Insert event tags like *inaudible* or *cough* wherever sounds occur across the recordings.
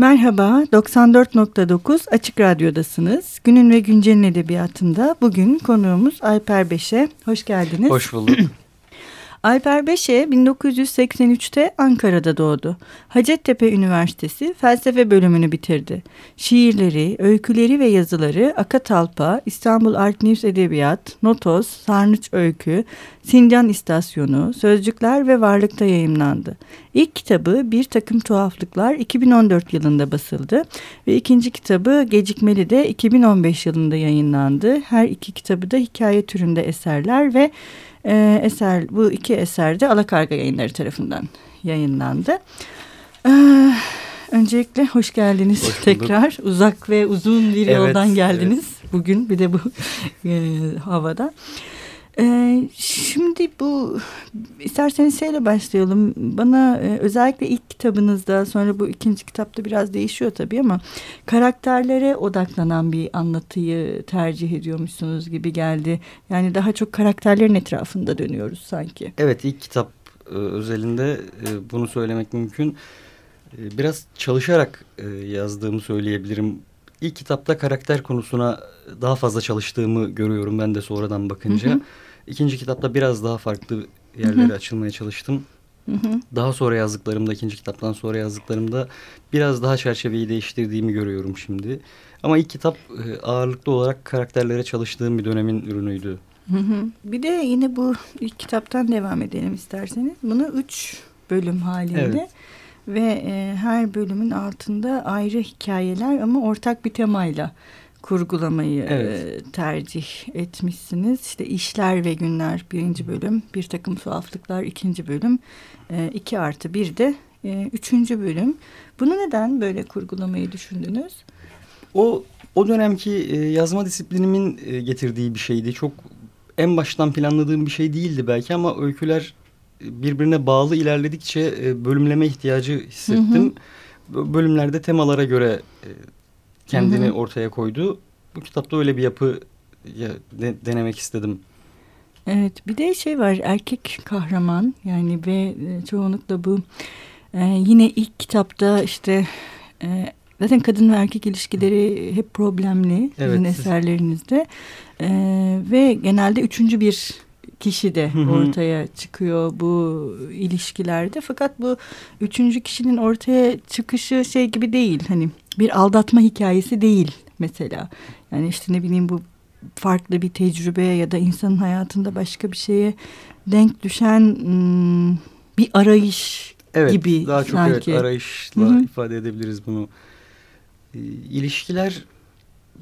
Merhaba, 94.9 Açık Radyo'dasınız. Günün ve Güncel'in edebiyatında bugün konuğumuz Alper Beş'e. Hoş geldiniz. Hoş bulduk. Alper Beşe 1983'te Ankara'da doğdu. Hacettepe Üniversitesi felsefe bölümünü bitirdi. Şiirleri, öyküleri ve yazıları Akatalpa, İstanbul Art News Edebiyat, Notos, Sarnıç Öykü, Sincan İstasyonu, Sözcükler ve Varlık'ta yayımlandı. İlk kitabı Bir Takım Tuhaflıklar 2014 yılında basıldı ve ikinci kitabı Gecikmeli de 2015 yılında yayınlandı. Her iki kitabı da hikaye türünde eserler ve e, eser bu iki eser de Alakarga yayınları tarafından yayınlandı. E, öncelikle hoş geldiniz hoş tekrar. Uzak ve uzun bir evet, yoldan geldiniz evet. bugün bir de bu *laughs* e, havada. Ee, şimdi bu isterseniz şeyle başlayalım. Bana e, özellikle ilk kitabınızda sonra bu ikinci kitapta biraz değişiyor tabii ama karakterlere odaklanan bir anlatıyı tercih ediyormuşsunuz gibi geldi. Yani daha çok karakterlerin etrafında dönüyoruz sanki. Evet ilk kitap e, özelinde e, bunu söylemek mümkün. E, biraz çalışarak e, yazdığımı söyleyebilirim. İlk kitapta karakter konusuna daha fazla çalıştığımı görüyorum ben de sonradan bakınca. Hı hı. İkinci kitapta biraz daha farklı yerlere Hı -hı. açılmaya çalıştım. Hı hı. Daha sonra yazdıklarımda, ikinci kitaptan sonra yazdıklarımda biraz daha çerçeveyi değiştirdiğimi görüyorum şimdi. Ama ilk kitap e, ağırlıklı olarak karakterlere çalıştığım bir dönemin ürünüydü. Hı hı. Bir de yine bu ilk kitaptan devam edelim isterseniz. Bunu üç bölüm halinde evet. ve e, her bölümün altında ayrı hikayeler ama ortak bir temayla kurgulamayı evet. e, tercih etmişsiniz. İşte işler ve günler birinci bölüm, bir takım tuhaflıklar ikinci bölüm, e, iki artı bir de e, üçüncü bölüm. Bunu neden böyle kurgulamayı düşündünüz? O o dönemki e, yazma disiplinimin e, getirdiği bir şeydi. Çok en baştan planladığım bir şey değildi belki ama öyküler birbirine bağlı ilerledikçe e, bölümleme ihtiyacı hissettim. Hı hı. Bölümlerde temalara göre e, kendini hı hı. ortaya koydu. Bu kitapta öyle bir yapı ya, de, denemek istedim. Evet bir de şey var erkek kahraman yani ve e, çoğunlukla bu e, yine ilk kitapta işte e, zaten kadın ve erkek ilişkileri hep problemli evet. sizin eserlerinizde e, ve genelde üçüncü bir kişi de ortaya çıkıyor bu ilişkilerde. Fakat bu üçüncü kişinin ortaya çıkışı şey gibi değil. Hani bir aldatma hikayesi değil mesela. Yani işte ne bileyim bu farklı bir tecrübe ya da insanın hayatında başka bir şeye denk düşen bir arayış evet, gibi daha çok sanki. evet arayışla Hı -hı. ifade edebiliriz bunu. İlişkiler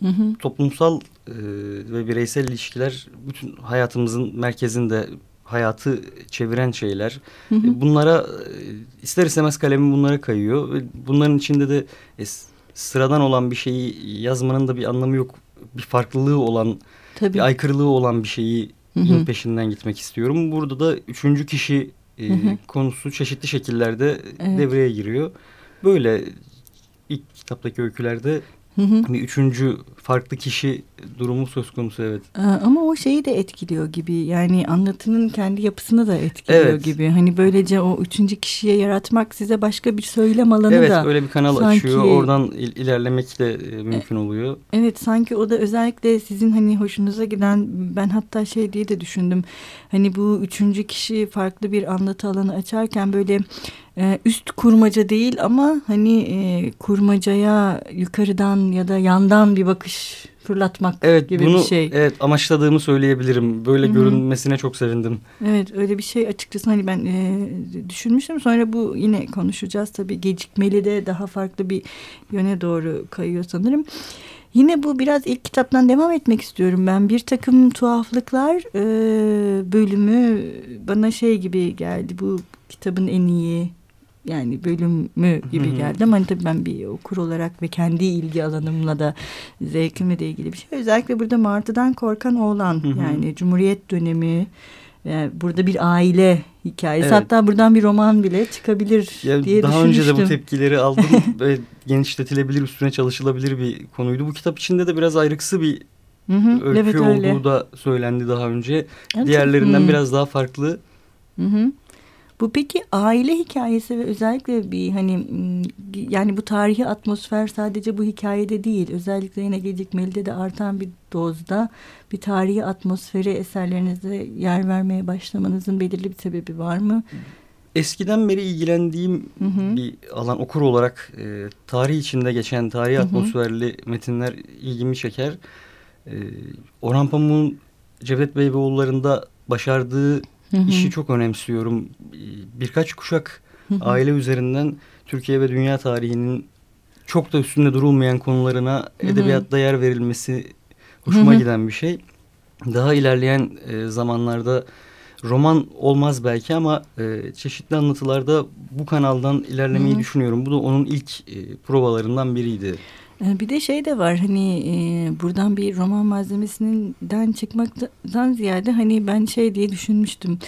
Hı hı. Toplumsal e, ve bireysel ilişkiler bütün hayatımızın merkezinde hayatı çeviren şeyler. Hı hı. E, bunlara e, ister istemez kalemim bunlara kayıyor. Ve bunların içinde de e, sıradan olan bir şeyi yazmanın da bir anlamı yok. Bir farklılığı olan, Tabii. bir aykırılığı olan bir şeyi hı hı. peşinden gitmek istiyorum. Burada da üçüncü kişi e, hı hı. konusu çeşitli şekillerde evet. devreye giriyor. Böyle ilk kitaptaki öykülerde Hı hı. Bir üçüncü farklı kişi durumu söz konusu evet. Ama o şeyi de etkiliyor gibi yani anlatının kendi yapısını da etkiliyor evet. gibi. Hani böylece o üçüncü kişiye yaratmak size başka bir söylem alanı evet, da. Evet öyle bir kanal sanki, açıyor oradan il ilerlemek de e, mümkün oluyor. Evet sanki o da özellikle sizin hani hoşunuza giden ben hatta şey diye de düşündüm. Hani bu üçüncü kişi farklı bir anlatı alanı açarken böyle e, üst kurmaca değil ama hani e, kurmacaya yukarıdan ya da yandan bir bakış fırlatmak evet, gibi bunu, bir şey. Evet amaçladığımı söyleyebilirim. Böyle Hı -hı. görünmesine çok sevindim. Evet öyle bir şey açıkçası hani ben e, düşünmüştüm. Sonra bu yine konuşacağız tabii gecikmeli de daha farklı bir yöne doğru kayıyor sanırım. Yine bu biraz ilk kitaptan devam etmek istiyorum ben. Bir takım tuhaflıklar e, bölümü bana şey gibi geldi. Bu kitabın en iyi yani bölümü gibi geldi ama hani tabii ben bir okur olarak ve kendi ilgi alanımla da zevkimle de ilgili bir şey. Özellikle burada Martı'dan korkan oğlan yani Cumhuriyet dönemi yani burada bir aile hikayesi evet. hatta buradan bir roman bile çıkabilir ya diye daha düşünmüştüm. Daha önce de bu tepkileri *laughs* aldım ve genişletilebilir üstüne çalışılabilir bir konuydu. Bu kitap içinde de biraz ayrıksı bir Hı hı, öykü evet, olduğu öyle. da söylendi daha önce. Evet, Diğerlerinden hı. biraz daha farklı. Hı hı. Bu peki aile hikayesi ve özellikle bir hani yani bu tarihi atmosfer sadece bu hikayede değil. Özellikle yine gecikmeli de artan bir dozda bir tarihi atmosferi eserlerinizde yer vermeye başlamanızın belirli bir sebebi var mı? Eskiden beri ilgilendiğim hı hı. bir alan okur olarak e, tarih içinde geçen tarihi atmosferli hı hı. metinler ilgimi çeker. E, Orhan Pamuk'un Cevdet Beybeoğulları'nda başardığı hı hı. işi çok önemsiyorum. Birkaç kuşak hı hı. aile üzerinden Türkiye ve dünya tarihinin çok da üstünde durulmayan konularına hı hı. edebiyatta yer verilmesi hoşuma hı hı. giden bir şey. Daha ilerleyen e, zamanlarda roman olmaz belki ama e, çeşitli anlatılarda bu kanaldan ilerlemeyi Hı -hı. düşünüyorum. Bu da onun ilk e, provalarından biriydi. E, bir de şey de var hani e, buradan bir roman malzemesinden çıkmaktan ziyade hani ben şey diye düşünmüştüm.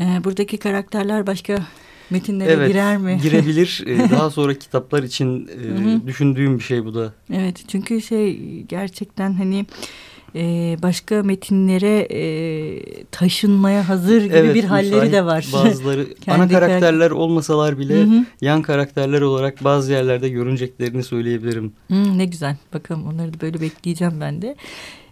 E, buradaki karakterler başka metinlere evet, girer mi? girebilir. *laughs* E, daha sonra kitaplar için e, düşündüğüm bir şey bu da. Evet çünkü şey gerçekten hani e, başka metinlere e, taşınmaya hazır gibi evet, bir halleri de var. *laughs* Bazıları ana karakterler olmasalar bile hı hı. yan karakterler olarak bazı yerlerde görüneceklerini söyleyebilirim. Hı, ne güzel. Bakalım onları da böyle bekleyeceğim ben de.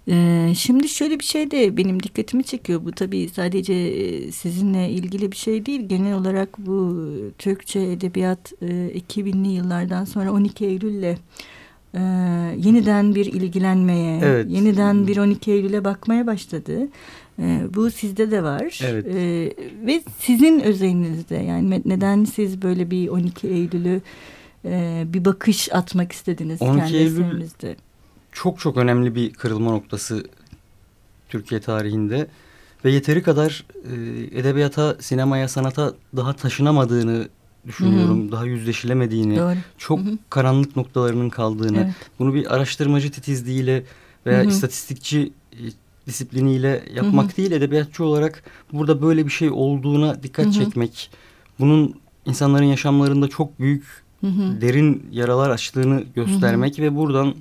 Ee, şimdi şöyle bir şey de benim dikkatimi çekiyor. Bu tabii sadece e, sizinle ilgili bir şey değil. Genel olarak bu Türkçe edebiyat e, 2000'li yıllardan sonra 12 Eylül'le e, yeniden bir ilgilenmeye, evet. yeniden bir 12 Eylül'e bakmaya başladı. E, bu sizde de var. Evet. E, ve sizin özelinizde yani neden siz böyle bir 12 Eylül'ü e, bir bakış atmak istediniz 12 kendi Eylül eserinizde? Çok çok önemli bir kırılma noktası Türkiye tarihinde ve yeteri kadar e, edebiyata, sinemaya, sanata daha taşınamadığını düşünüyorum. Hı -hı. Daha yüzleşilemediğini, Doğru. çok Hı -hı. karanlık noktalarının kaldığını, evet. bunu bir araştırmacı titizliğiyle veya Hı -hı. istatistikçi e, disipliniyle yapmak Hı -hı. değil, edebiyatçı olarak burada böyle bir şey olduğuna dikkat Hı -hı. çekmek, bunun insanların yaşamlarında çok büyük, Hı -hı. derin yaralar açtığını göstermek Hı -hı. ve buradan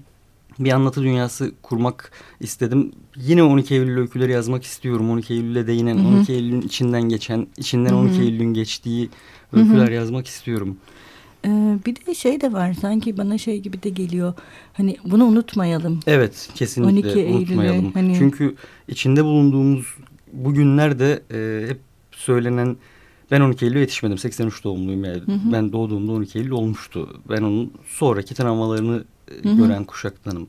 bir anlatı dünyası kurmak istedim. Yine 12 Eylül öyküleri yazmak istiyorum. 12 Eylül'e değinen, Hı -hı. 12 Eylül'ün içinden geçen, içinden Hı -hı. 12 Eylül'ün geçtiği öyküler Hı -hı. yazmak istiyorum. Ee, bir de şey de var sanki bana şey gibi de geliyor. Hani bunu unutmayalım. Evet kesinlikle 12 unutmayalım. Hani... Çünkü içinde bulunduğumuz bugünlerde e, hep söylenen ben 12 Eylül'e yetişmedim. 83 doğumluyum yani. Hı hı. Ben doğduğumda 12 Eylül olmuştu. Ben onun sonraki travmalarını hı hı. gören kuşaktanım.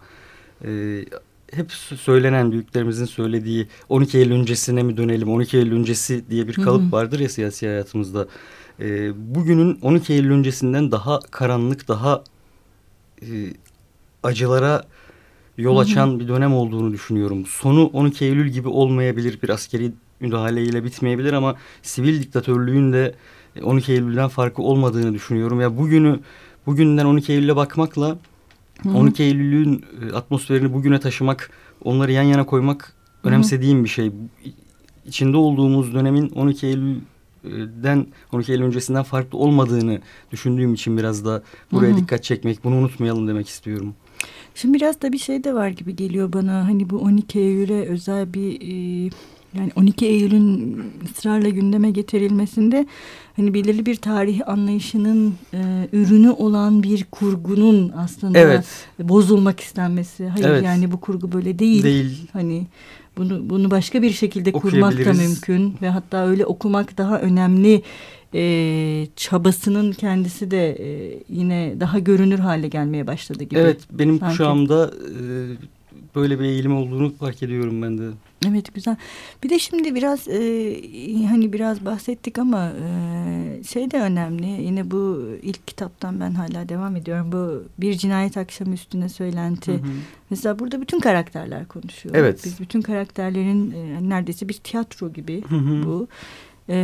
E, hep söylenen büyüklerimizin söylediği 12 Eylül öncesine mi dönelim 12 Eylül öncesi diye bir kalıp hı hı. vardır ya siyasi hayatımızda. E, bugünün 12 Eylül öncesinden daha karanlık daha e, acılara yol açan hı hı. bir dönem olduğunu düşünüyorum. Sonu 12 Eylül gibi olmayabilir bir askeri müdahaleyle bitmeyebilir ama sivil diktatörlüğün de 12 Eylül'den farkı olmadığını düşünüyorum. Ya bugünü bugünden 12 Eylül'e bakmakla Hı -hı. 12 Eylül'ün e, atmosferini bugüne taşımak, onları yan yana koymak Hı -hı. önemsediğim bir şey. İçinde olduğumuz dönemin 12 Eylül'den 12 Eylül öncesinden farklı olmadığını düşündüğüm için biraz da buraya Hı -hı. dikkat çekmek, bunu unutmayalım demek istiyorum. Şimdi biraz da bir şey de var gibi geliyor bana. Hani bu 12 Eylül'e özel bir e, yani 12 Eylül'ün ısrarla gündeme getirilmesinde hani belirli bir tarih anlayışının e, ürünü olan bir kurgunun aslında evet. bozulmak istenmesi. Hayır evet. yani bu kurgu böyle değil. Değil. Hani bunu bunu başka bir şekilde kurmak da mümkün ve hatta öyle okumak daha önemli e, çabasının kendisi de e, yine daha görünür hale gelmeye başladı gibi. Evet benim sanki. kuşağımda e, böyle bir eğilim olduğunu fark ediyorum ben de. Evet güzel. Bir de şimdi biraz e, hani biraz bahsettik ama e, şey de önemli. Yine bu ilk kitaptan ben hala devam ediyorum. Bu bir cinayet akşamı üstüne söylenti. Hı hı. Mesela burada bütün karakterler konuşuyor. Evet. Biz bütün karakterlerin e, neredeyse bir tiyatro gibi hı hı. bu. E,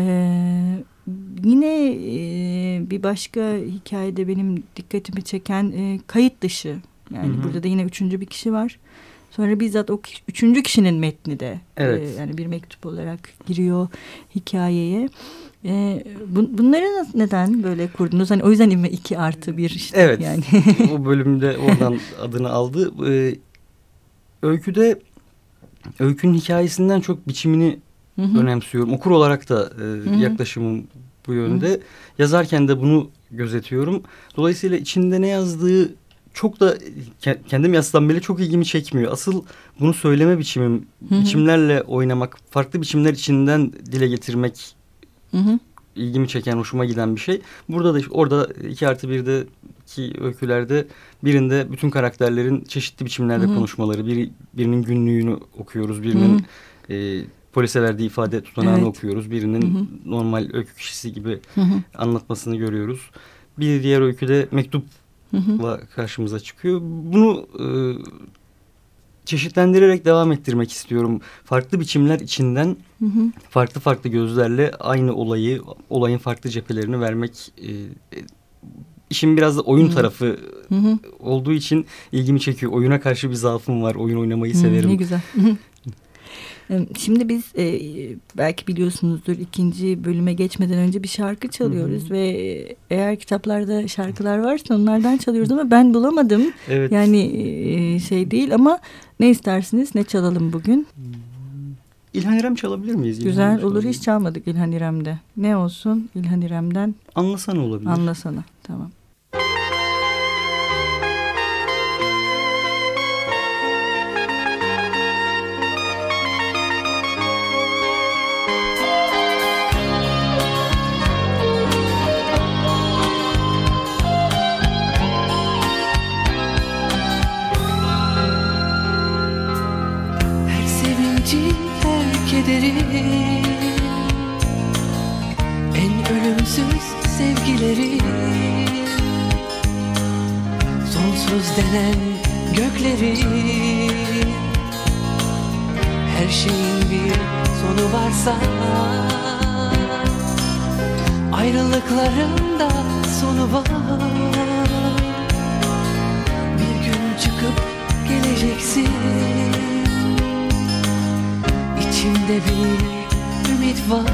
yine e, bir başka hikayede benim dikkatimi çeken e, kayıt dışı. Yani hı hı. burada da yine üçüncü bir kişi var. Sonra bizzat o üçüncü kişinin metni de evet. e, yani bir mektup olarak giriyor hikayeye. E, bu, bunları neden böyle kurdunuz? Hani o yüzden mi iki artı bir işte evet. yani. *laughs* o bölümde oradan adını aldı. E, öyküde öykünün hikayesinden çok biçimini Hı -hı. önemsiyorum. Okur olarak da e, Hı -hı. yaklaşımım bu yönde. Hı. Yazarken de bunu gözetiyorum. Dolayısıyla içinde ne yazdığı çok da kendim yazsam bile çok ilgimi çekmiyor. Asıl bunu söyleme biçimim, hı hı. biçimlerle oynamak, farklı biçimler içinden dile getirmek hı hı. ilgimi çeken, hoşuma giden bir şey. Burada da orada iki artı birde ki öykülerde birinde bütün karakterlerin çeşitli biçimlerde hı hı. konuşmaları, biri, birinin günlüğünü okuyoruz, birinin hı hı. E, polise verdiği ifade tutanağını evet. okuyoruz, birinin hı hı. normal öykü kişisi gibi hı hı. anlatmasını görüyoruz. Bir diğer öyküde mektupla karşımıza çıkıyor. Bunu e, çeşitlendirerek devam ettirmek istiyorum. Farklı biçimler içinden hı hı. farklı farklı gözlerle aynı olayı, olayın farklı cephelerini vermek e, işin biraz da oyun Hı -hı. tarafı Hı -hı. olduğu için ilgimi çekiyor. Oyuna karşı bir zaafım var. Oyun oynamayı Hı, severim. Ne güzel. Şimdi biz e, belki biliyorsunuzdur ikinci bölüme geçmeden önce bir şarkı çalıyoruz Hı -hı. ve eğer kitaplarda şarkılar varsa onlardan çalıyoruz ama ben bulamadım. Evet. Yani e, şey değil ama ne istersiniz ne çalalım bugün? İlhan İrem çalabilir miyiz? İlhan Güzel olur hiç çalmadık İlhan İrem'de. Ne olsun İlhan İrem'den? Anlasana olabilir. Anlasana tamam. Denen gökleri. Her şeyin bir sonu varsa Ayrılıkların da sonu var. Bir gün çıkıp geleceksin. İçimde bir ümit var.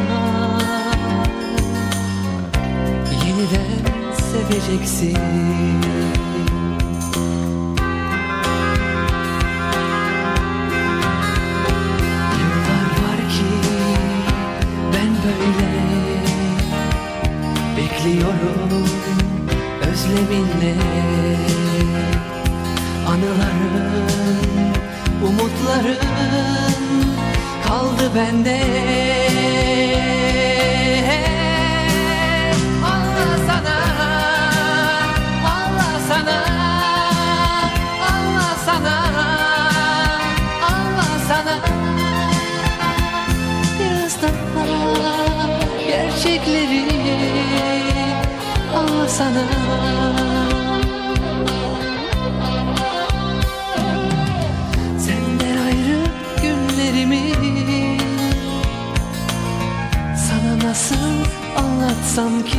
Yeniden seveceksin gerçekleri Allah sana nasıl anlatsam ki?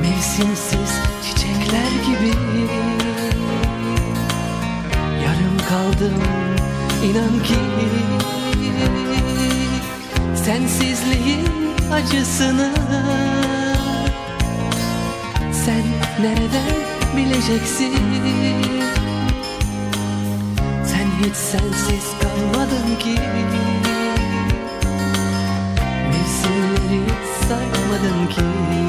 Mevsimsiz çiçekler gibi Yarım kaldım inan ki Sensizliğin acısını Sen nereden bileceksin? Sen hiç sensiz kalmadın ki. Hiç saymadın ki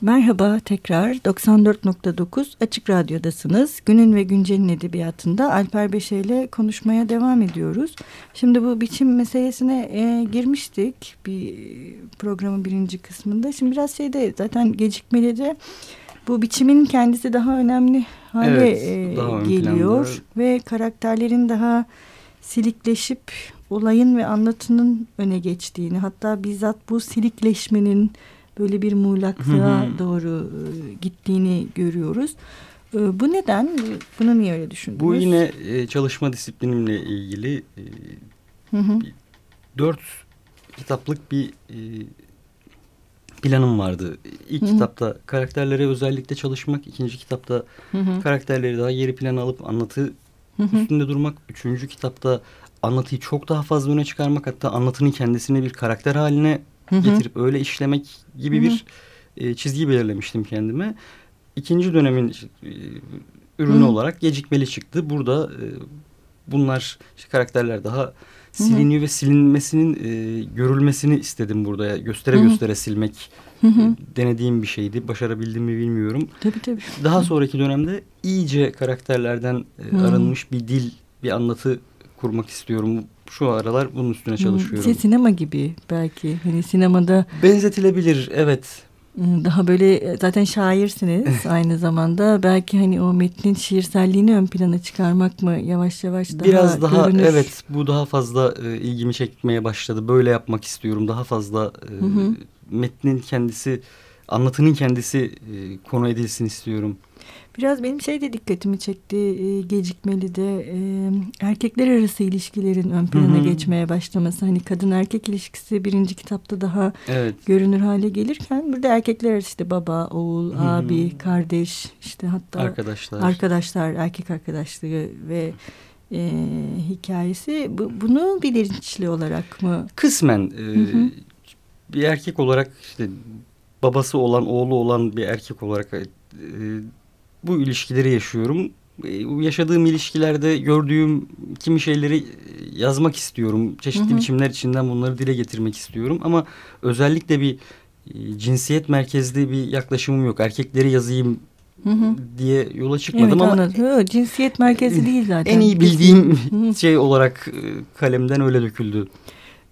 Merhaba tekrar 94.9 Açık Radyo'dasınız. Günün ve Güncel'in edebiyatında Alper Beşe ile konuşmaya devam ediyoruz. Şimdi bu biçim meselesine e, girmiştik bir programın birinci kısmında. Şimdi biraz şeyde zaten gecikmeli de bu biçimin kendisi daha önemli hale Evet, e, daha geliyor. Ve karakterlerin daha silikleşip olayın ve anlatının öne geçtiğini hatta bizzat bu silikleşmenin böyle bir muğlaklığa doğru e, gittiğini görüyoruz. Bu neden? Bunu niye öyle düşündünüz? Bu yine e, çalışma disiplinimle ilgili e, Hı hı. dört kitaplık bir e, planım vardı. İlk Hı hı. kitapta karakterlere özellikle çalışmak, ikinci kitapta Hı hı. karakterleri daha geri plana alıp anlatı Hı hı. üstünde durmak, üçüncü kitapta anlatıyı çok daha fazla öne çıkarmak hatta anlatının kendisini bir karakter haline Hı hı. getirip öyle işlemek gibi Hı hı. bir e, çizgi belirlemiştim kendime. İkinci dönemin e, ürünü Hı. olarak gecikmeli çıktı. Burada e, bunlar işte karakterler daha siliniyor ve silinmesinin e, görülmesini istedim burada. Göstere Hı hı. göstere silmek Hı hı. denediğim bir şeydi. Başarabildim mi bilmiyorum. Tabii tabii. Daha sonraki dönemde iyice karakterlerden e, Hı. arınmış bir dil, bir anlatı kurmak istiyorum. Şu aralar bunun üstüne Hı. çalışıyorum. Şey, sinema gibi belki. Hani sinemada Benzetilebilir evet. ıı, daha böyle zaten şairsiniz *laughs* aynı zamanda. Belki hani o metnin şiirselliğini ön plana çıkarmak mı yavaş yavaş daha Biraz daha görünür? evet bu daha fazla e, ilgimi çekmeye başladı. Böyle yapmak istiyorum. Daha fazla e, Hı hı. metnin kendisi, anlatının kendisi e, konu edilsin istiyorum. Biraz benim şey de dikkatimi çekti e, gecikmeli de e, erkekler arası ilişkilerin ön plana Hı hı. geçmeye başlaması. Hani kadın erkek ilişkisi birinci kitapta daha Evet. görünür hale gelirken burada erkekler arası işte baba, oğul, Hı hı. abi, kardeş işte hatta Arkadaşlar. arkadaşlar, erkek arkadaşlığı ve e, hikayesi bu, bunu bilinçli olarak mı? Kısmen e, hı. bir erkek olarak işte babası olan, oğlu olan bir erkek olarak e, bu ilişkileri yaşıyorum. E, yaşadığım ilişkilerde gördüğüm kimi şeyleri e, yazmak istiyorum. Çeşitli Hı hı. biçimler içinden bunları dile getirmek istiyorum. Ama özellikle bir e, cinsiyet merkezli bir yaklaşımım yok. Erkekleri yazayım Hı hı. diye yola çıkmadım Evet ama anladım. Yo, cinsiyet merkezi değil zaten. en iyi bildiğim Hı şey olarak e, kalemden öyle döküldü.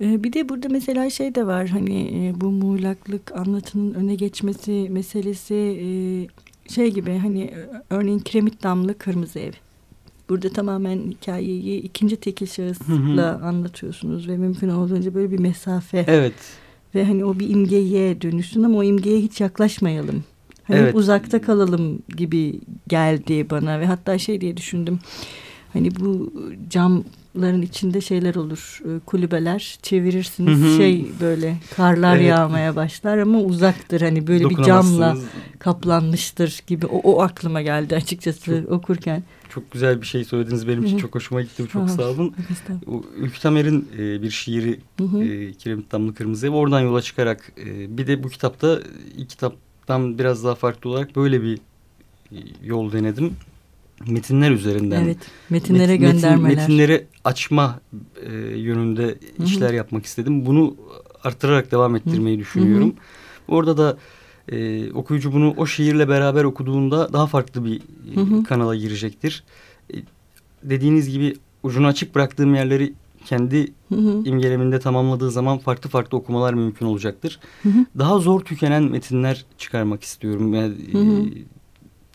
Ee, Bir de burada mesela şey de var hani e, bu muğlaklık anlatının öne geçmesi meselesi e, şey gibi hani e, örneğin kiremit damlı kırmızı ev. Burada tamamen hikayeyi ikinci tekil şahısla anlatıyorsunuz ve mümkün olduğunca böyle bir mesafe Evet. ve hani o bir imgeye dönüşsün ama o imgeye hiç yaklaşmayalım. Hani Evet. uzakta kalalım gibi geldi bana ve hatta şey diye düşündüm. Hani bu camların içinde şeyler olur, e, kulübeler çevirirsiniz Hı hı. şey böyle karlar Evet. yağmaya başlar ama uzaktır hani böyle bir camla kaplanmıştır gibi o, o aklıma geldi açıkçası Çok- okurken. Çok güzel bir şey söylediniz. Benim Hı için hı. çok hoşuma gitti. Çok Tamam. sağ olun. Ülkü Tamer'in e, bir şiiri Hı hı. e, Kiremit Damlı Kırmızı Ev. Oradan yola çıkarak e, bir de bu kitapta kitaptan biraz daha farklı olarak böyle bir e, yol denedim. Metinler üzerinden. Evet, metinlere Met- metin- göndermeler. metinleri açma e, yönünde hı. işler yapmak istedim. Bunu arttırarak devam ettirmeyi düşünüyorum. Orada da e, okuyucu bunu o şiirle beraber okuduğunda daha farklı bir Hı hı. kanala girecektir. E, dediğiniz gibi ucunu açık bıraktığım yerleri kendi Hı hı. imgeleminde tamamladığı zaman farklı farklı okumalar mümkün olacaktır. Hı hı. Daha zor tükenen metinler çıkarmak istiyorum. Yani, Hı hı. e,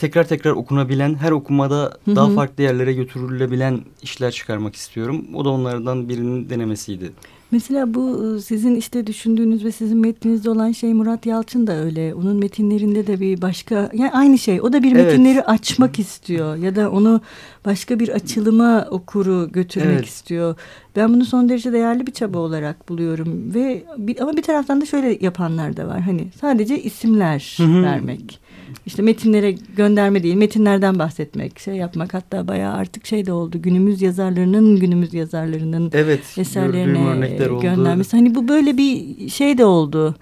tekrar tekrar okunabilen, her okumada Hı daha hı. farklı yerlere götürülebilen işler çıkarmak istiyorum. O da onlardan birinin denemesiydi. Mesela bu e, sizin işte düşündüğünüz ve sizin metninizde olan şey Murat Yalçın da öyle. Onun metinlerinde de bir başka yani aynı şey. O da bir Evet. metinleri açmak istiyor ya da onu başka bir açılıma okuru götürmek Evet. istiyor. Ben bunu son derece değerli bir çaba olarak buluyorum ve bir, ama bir taraftan da şöyle yapanlar da var. Hani sadece isimler Hı hı. vermek. İşte metinlere gönderme değil, metinlerden bahsetmek, şey yapmak hatta bayağı artık şey de oldu. Günümüz yazarlarının günümüz yazarlarının Evet, eserlerine örnekler oldu. göndermesi. Hani bu böyle bir şey de oldu.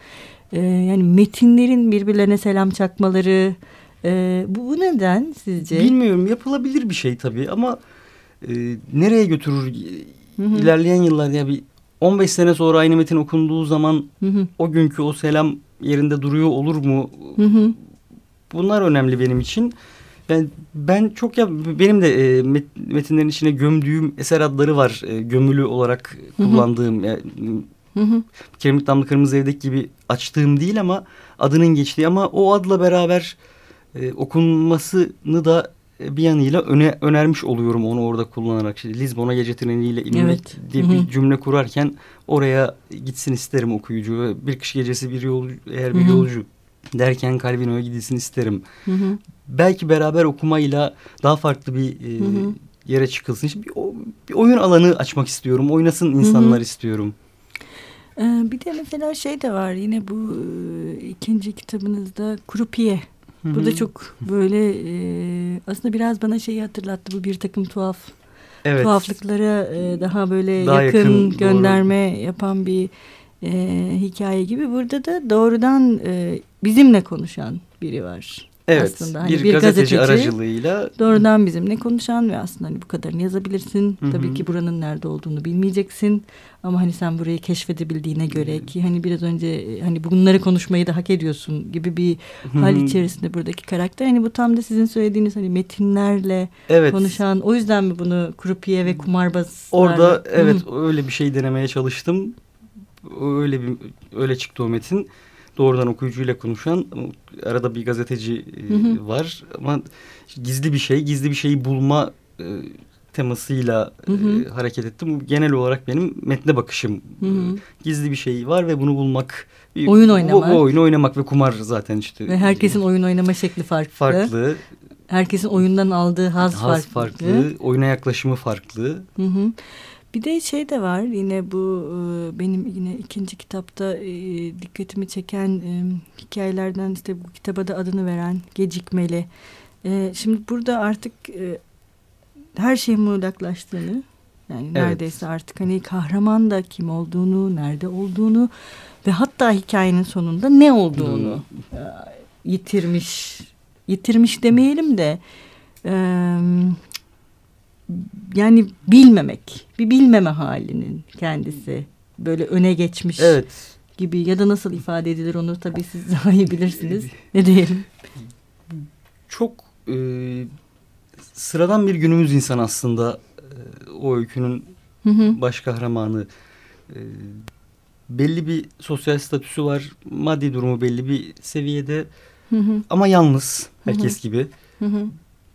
Ee, yani metinlerin birbirlerine selam çakmaları. Ee, bu, bu neden sizce? Bilmiyorum yapılabilir bir şey tabii ama e, nereye götürür Hı hı. ilerleyen yıllar ya bir 15 sene sonra aynı metin okunduğu zaman Hı hı, o günkü o selam yerinde duruyor olur mu? hı hı. bunlar önemli benim için. Ben ben çok ya benim de e, metinlerin içine gömdüğüm eser adları var. E, gömülü olarak kullandığım. Yani, Hı hı. Kiremit Damlı Kırmızı Evdeki gibi açtığım değil ama adının geçtiği ama o adla beraber e, okunmasını da bir yanıyla öne önermiş oluyorum onu orada kullanarak. İşte Lizbon'a gece treniyle inmek evet. diye Hı -hı. bir cümle kurarken oraya gitsin isterim okuyucu. Bir kış gecesi bir yolcu eğer bir Hı -hı. yolcu derken Calvino'ya gidilsin isterim. Hı -hı. Belki beraber okumayla daha farklı bir e, Hı -hı. yere çıkılsın. İşte bir, o, bir oyun alanı açmak istiyorum. Oynasın insanlar Hı -hı. istiyorum. Ee, bir de mesela şey de var yine bu e, ikinci kitabınızda Krupiye. Bu da çok böyle e, aslında biraz bana şeyi hatırlattı bu bir takım tuhaf evet. tuhaflıklara e, daha böyle daha yakın, yakın gönderme doğru. yapan bir e, hikaye gibi. Burada da doğrudan e, bizimle konuşan biri var. Evet, aslında. Hani bir, bir gazeteci, gazeteci aracılığıyla. Doğrudan bizimle konuşan ve aslında hani bu kadarını yazabilirsin. Hı -hı. Tabii ki buranın nerede olduğunu bilmeyeceksin. Ama hani sen burayı keşfedebildiğine göre Hı -hı. ki hani biraz önce e, hani bunları konuşmayı da hak ediyorsun gibi bir Hı -hı. hal içerisinde buradaki karakter. Hani bu tam da sizin söylediğiniz hani metinlerle evet. konuşan. O yüzden mi bunu krupiye ve kumarbaz Orada evet Hı -hı. öyle bir şey denemeye çalıştım. Öyle bir öyle çıktı o metin doğrudan okuyucuyla konuşan arada bir gazeteci hı hı. var ama gizli bir şey gizli bir şeyi bulma e, temasıyla hı hı. E, hareket ettim. Genel olarak benim metne bakışım. Hı hı. Gizli bir şey var ve bunu bulmak. Oyun oynamak. Bu, bu oyunu oynamak ve kumar zaten işte. Ve herkesin oyun oynama şekli farklı. Farklı. Herkesin oyundan aldığı haz, haz farklı. farklı. Oyuna yaklaşımı farklı. Hı hı. Bir de şey de var yine bu e, benim yine ikinci kitapta e, dikkatimi çeken e, hikayelerden işte bu kitaba da adını veren Gecikmeli. Şimdi burada artık her şeyin muğlaklaştığını yani evet. neredeyse artık hani kahraman da kim olduğunu, nerede olduğunu ve hatta hikayenin sonunda ne olduğunu hmm. yitirmiş. Yitirmiş demeyelim de yani bilmemek, bir bilmeme halinin kendisi böyle öne geçmiş evet. gibi ya da nasıl ifade edilir onu tabii siz *laughs* daha iyi bilirsiniz. ne diyelim? Çok e, sıradan bir günümüz insan aslında e, o öykünün hı hı. baş kahramanı. E, belli bir sosyal statüsü var, maddi durumu belli bir seviyede hı hı. ama yalnız herkes hı hı. gibi. Hı hı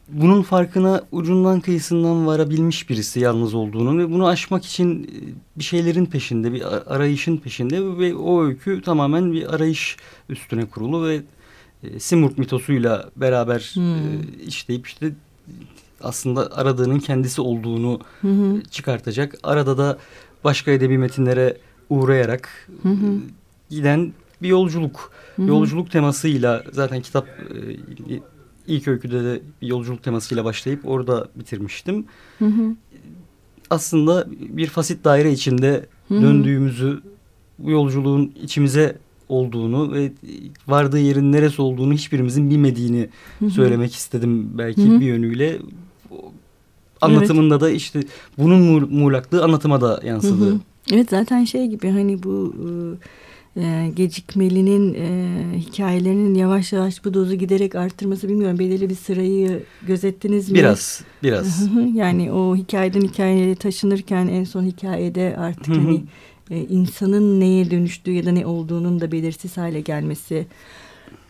bunun farkına ucundan kıyısından varabilmiş birisi yalnız olduğunu ve bunu aşmak için e, bir şeylerin peşinde, bir arayışın peşinde ve o öykü tamamen bir arayış üstüne kurulu ve e, Simurg mitosuyla beraber e, hmm. e, işleyip işte aslında aradığının kendisi olduğunu hı hı. çıkartacak. Arada da başka edebi metinlere uğrayarak hı hı. giden bir yolculuk. Hı hı. Yolculuk temasıyla zaten kitap ilk öyküde de yolculuk temasıyla başlayıp orada bitirmiştim. Hı hı. Aslında bir fasit daire içinde hı hı. döndüğümüzü, bu yolculuğun içimize olduğunu ve vardığı yerin neresi olduğunu hiçbirimizin bilmediğini hı hı. söylemek istedim belki hı hı. bir yönüyle. Anlatımında evet. da işte bunun muğlaklığı anlatıma da yansıdı. Hı hı. Evet zaten şey gibi hani bu... Iı e, gecikmelinin e, hikayelerinin yavaş yavaş bu dozu giderek arttırması bilmiyorum. Belirli bir sırayı gözettiniz mi? Biraz, biraz. yani o hikayeden hikayeye taşınırken en son hikayede artık hani e, insanın neye dönüştüğü ya da ne olduğunun da belirsiz hale gelmesi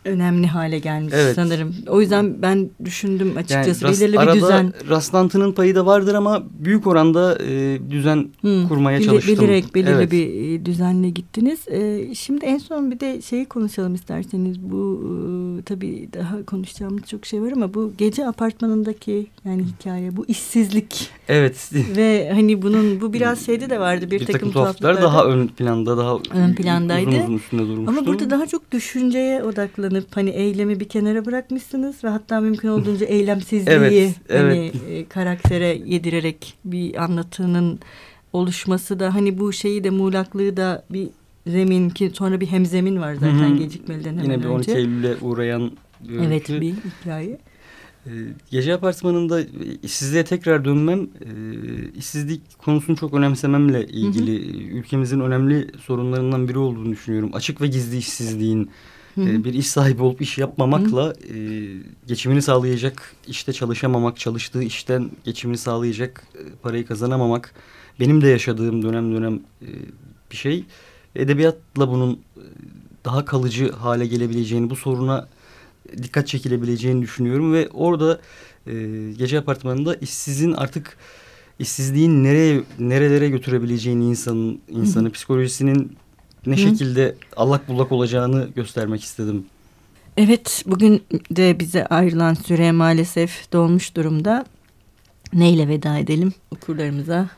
önemli hale gelmiş evet. sanırım. O yüzden ben düşündüm açıkçası yani rast, belirli bir düzen. Rastlantının payı da vardır ama büyük oranda e, düzen hmm. kurmaya Bili, çalıştım. Bilerek belirli evet. bir e, düzenle gittiniz. E, şimdi en son bir de şeyi konuşalım isterseniz. Bu e, tabii daha konuşacağımız çok şey var ama bu gece apartmanındaki yani hikaye bu işsizlik. Evet. *laughs* Ve hani bunun bu biraz şeyde de vardı bir, bir takım, takım tuhaflıklar daha ön planda daha ön plandaydı. Uzun uzun üstünde durmuştu. Ama burada daha çok düşünceye odaklanıyor odaklanıp hani eylemi bir kenara bırakmışsınız ve hatta mümkün olduğunca *laughs* eylemsizliği evet, hani. E, karaktere yedirerek bir anlatının oluşması da hani bu şeyi de muğlaklığı da bir zemin ki sonra bir hemzemin var zaten Hı -hı. gecikmeliden hemen Yine bir 12 önce. Eylül'e uğrayan bir Evet bir hikaye. Ee, gece apartmanında işsizliğe tekrar dönmem, e, işsizlik konusunu çok önemsememle ilgili hı hı. ülkemizin önemli sorunlarından biri olduğunu düşünüyorum. Açık ve gizli işsizliğin E, bir iş sahibi olup iş yapmamakla e, geçimini sağlayacak işte çalışamamak, çalıştığı işten geçimini sağlayacak e, parayı kazanamamak benim de yaşadığım dönem dönem e, bir şey. Edebiyatla bunun e, daha kalıcı hale gelebileceğini, bu soruna dikkat çekilebileceğini düşünüyorum ve orada e, gece apartmanında işsizin artık işsizliğin nereye nerelere götürebileceğini insanın insanı psikolojisinin ne Hı. şekilde allak bullak olacağını göstermek istedim. Evet bugün de bize ayrılan süre maalesef dolmuş durumda. Neyle veda edelim okurlarımıza?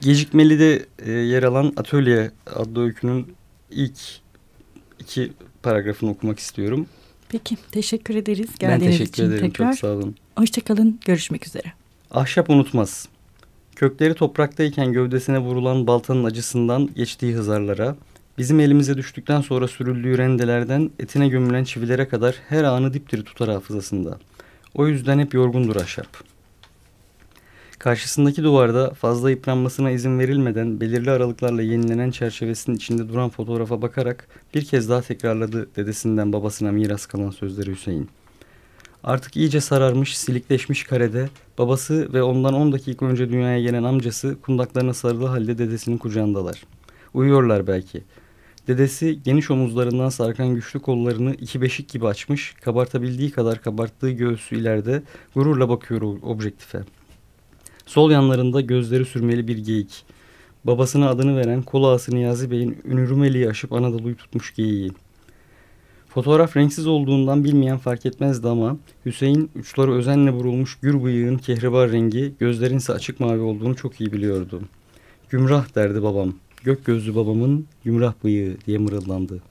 Gecikmeli de e, yer alan Atölye adlı öykünün ilk iki paragrafını okumak istiyorum. Peki teşekkür ederiz geldiğiniz ben teşekkür için ederim tekrar. çok sağ olun. Hoşçakalın görüşmek üzere. Ahşap unutmaz. Kökleri topraktayken gövdesine vurulan baltanın acısından geçtiği hızarlara, bizim elimize düştükten sonra sürüldüğü rendelerden etine gömülen çivilere kadar her anı dipdiri tutar hafızasında. O yüzden hep yorgundur ahşap. Karşısındaki duvarda fazla yıpranmasına izin verilmeden belirli aralıklarla yenilenen çerçevesinin içinde duran fotoğrafa bakarak bir kez daha tekrarladı dedesinden babasına miras kalan sözleri Hüseyin. Artık iyice sararmış, silikleşmiş karede babası ve ondan 10 dakika önce dünyaya gelen amcası kundaklarına sarılı halde dedesinin kucağındalar. Uyuyorlar belki. Dedesi geniş omuzlarından sarkan güçlü kollarını iki beşik gibi açmış, kabartabildiği kadar kabarttığı göğsü ileride gururla bakıyor objektife. Sol yanlarında gözleri sürmeli bir geyik. Babasına adını veren kol ağası Niyazi Bey'in Ünürümeli'yi aşıp Anadolu'yu tutmuş geyiği. Fotoğraf renksiz olduğundan bilmeyen fark etmezdi ama Hüseyin uçları özenle vurulmuş gür bıyığın kehribar rengi gözlerin ise açık mavi olduğunu çok iyi biliyordu. Gümrah derdi babam. Gök gözlü babamın gümrah bıyığı diye mırıldandı.